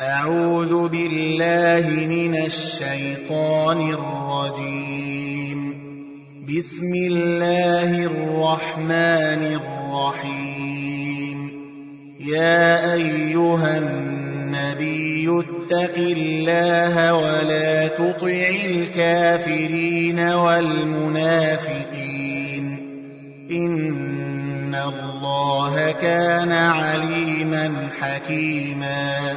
أعوذ بالله من الشيطان الرجيم. بسم الله الرحمن الرحيم. يا أيها النبي اتق الله ولا تطع الكافرين والمنافقين. إن الله كان عليما حكيما.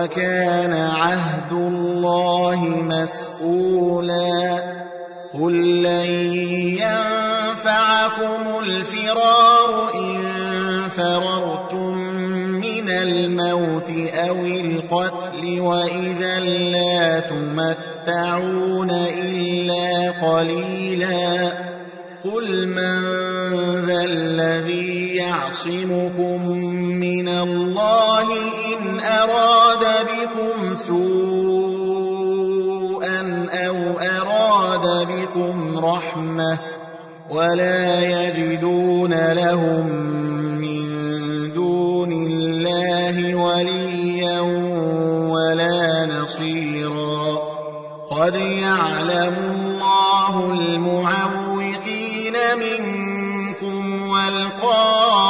وكان عهد الله مسؤولا. قل لن ينفعكم الفرار إن فررتم من الموت أو القتل وإذا لا تمتعون إلا قليلا. قل من ذا الذي يعصمكم من الله إن أراد بكم سوءا أو أراد بكم رحمة ولا يجدون لهم من دون الله وليا ولا نصيرا. قد يعلم الله المعوقين منكم والقائلين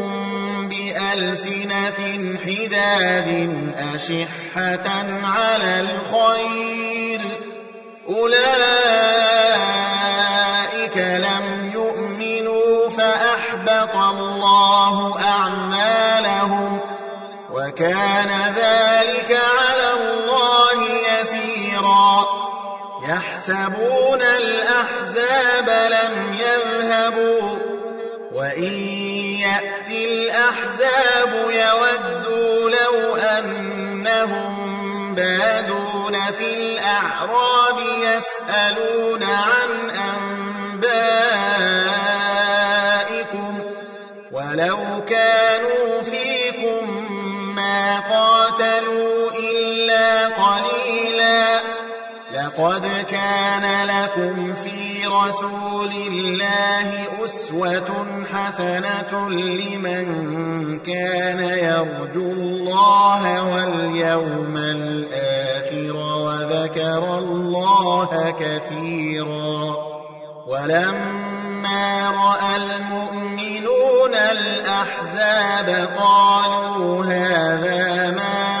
بألسنة حداد أشحة على الخير أولئك لم يؤمنوا فأحبط الله أعمالهم وكان ذلك على الله يسيرا يحسبون الأحزاب لم يذهبوا وإن يأتي الأحزاب يودوا لو أنهم بادون في الأعراب يسألون عن أنبائكم ولو كانوا فيكم ما قاتلوا إلا قليلا لقد كان لكم في رسول الله أسوة حسنة لمن كان يرجو الله واليوم الآخر وذكر الله كثيرا. ولما رأى المؤمنون الأحزاب قالوا هذا ما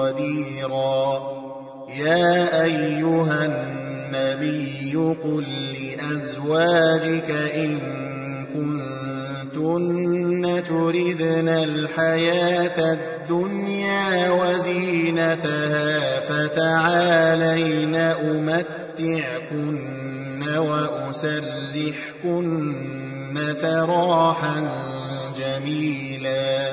قديرا. يا أيها النبي قل لأزواجك إن كنتن تردن الحياة الدنيا وزينتها فتعالين أمتعكن وأسرحكن سراحا جميلا.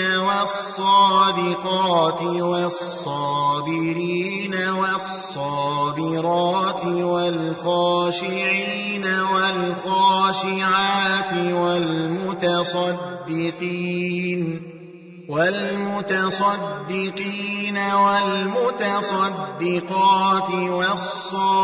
والصادقات والصابرين والصابرات والخاشعين والخاشعات والمتصدقين والمتصدقين والمتصدقات والصائمين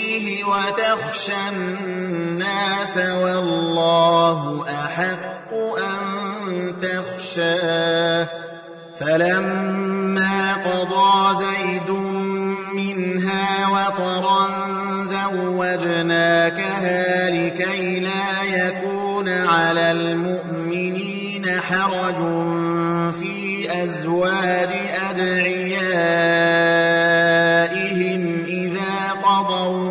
وتخشى الناس والله أحق أن تخشاه. فلما قضى زيد منها وطرا زوجناكها لكي لا يكون على المؤمنين حرج في أزواج أدعيائهم إذا قضوا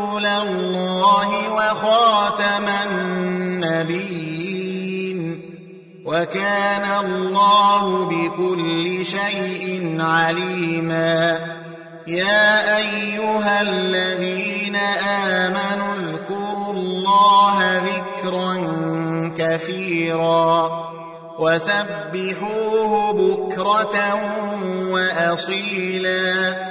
الله وخاتم النبيين وكان الله بكل شيء عليما. يا أيها الذين آمنوا اذكروا الله ذكرا كثيرا وسبحوه بكرة وأصيلا.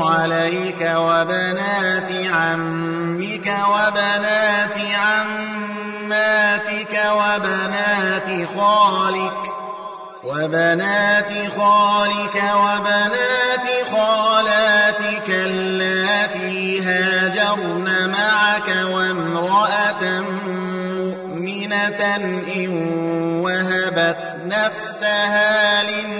عليك وبنات عمك وبنات عماتك وبنات خالك وبنات خالك وبنات خالاتك اللاتي هاجرن معك وامرأة مؤمنة إن وهبت نفسها للنبي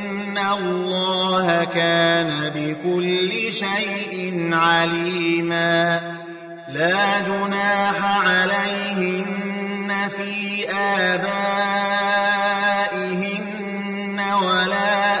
الله كان بكل شيء عليما. لا جناح عليهن في آبائهن ولا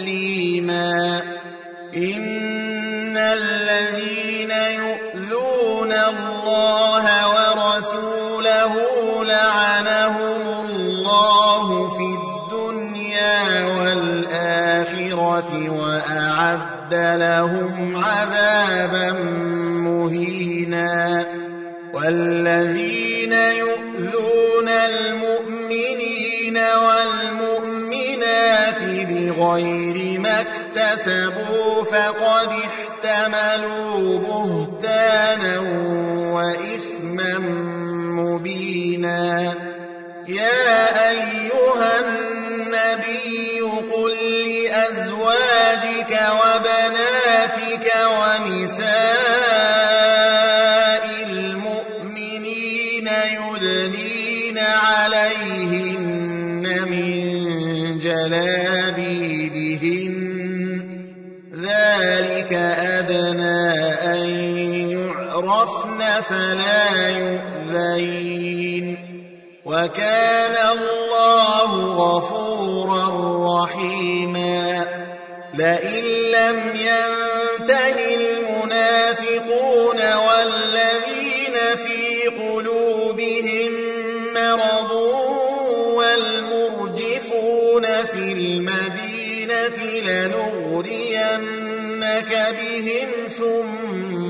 تسليما إن الذين يؤذون الله ورسوله لعنهم الله في الدنيا والآخرة وأعد لهم عذابا مهينا والذين يؤذون المؤمنين والمؤمنات بغير ما اكتسبوا فقد احتملوا بهتانا وإثما مبينا. يا أيها النبي قل لأزواجك وبناتك فلا يؤذين وكان الله غفورا رحيما لئن لم ينته المنافقون والذين في قلوبهم مرض والمرجفون في المدينة لنغرينك بهم ثم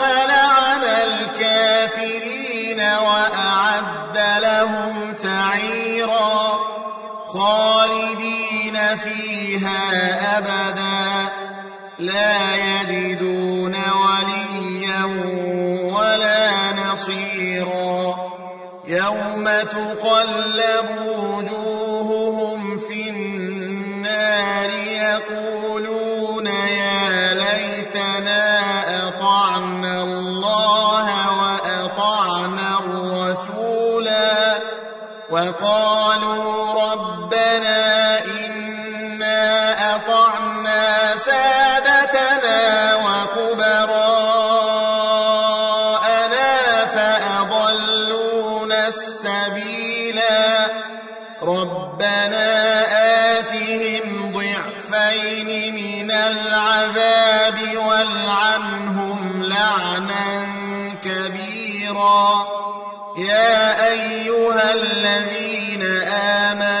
فيها أبدا. لا يجدون وليا ولا نصيرا. يوم تقلب ضعفين من العذاب والعنهم لعنا كبيرا. يا أيها الذين آمنوا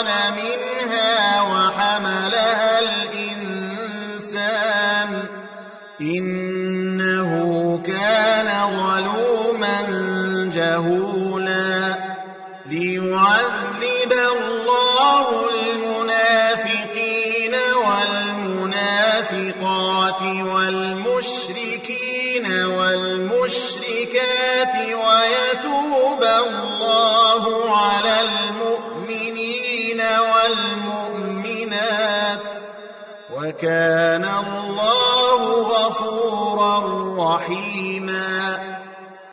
خلقنا منها وحملها الإنسان. إنه كان ظلوما جهولا. ليعذب الله المنافقين والمنافقات والمشركين والمشركات ويتوب الله على المؤمنين. والمؤمنات وكان الله غفورا رحيما